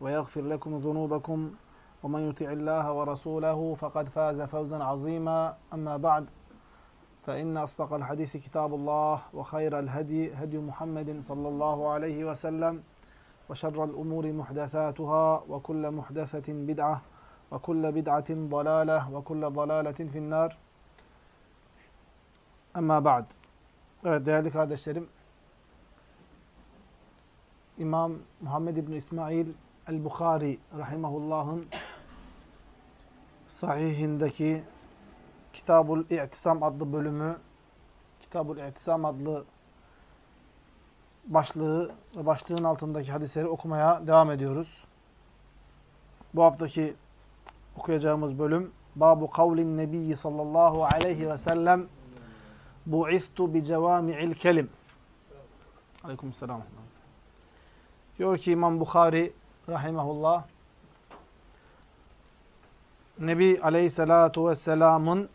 ويغفر لكم ذنوبكم ومن يطع الله ورسوله فقد فاز فوزا عظيما أما بعد فإن أصدق الحديث كتاب الله وخير الهدي هدي محمد صلى الله عليه وسلم وشر الأمور محدثاتها وكل محدثة بدعة وكل بدعة ضلالة وكل ضلالة في النار Ama ba'd. Evet değerli kardeşlerim. İmam Muhammed İbni İsmail el-Bukhari rahimahullah'ın sahihindeki Kitabul İ'tisam adlı bölümü Kitabul İ'tisam adlı başlığı ve başlığın altındaki hadisleri okumaya devam ediyoruz. Bu haftaki okuyacağımız bölüm Babu kavlin Nebiyyi sallallahu aleyhi ve sellem Bu'istu bi cevami'il kelim. Aleykümselam. Diyor ki İmam Bukhari rahimahullah Nebi aleyhissalatu vesselamın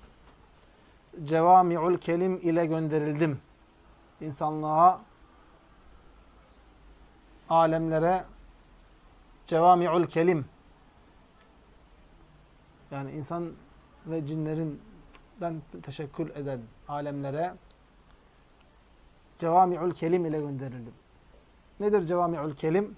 cevami'ul kelim ile gönderildim. İnsanlığa, alemlere cevami'ul kelim yani insan ve cinlerinden teşekkül eden alemlere cevami'ul kelim ile gönderildim. Nedir cevami'ul kelim?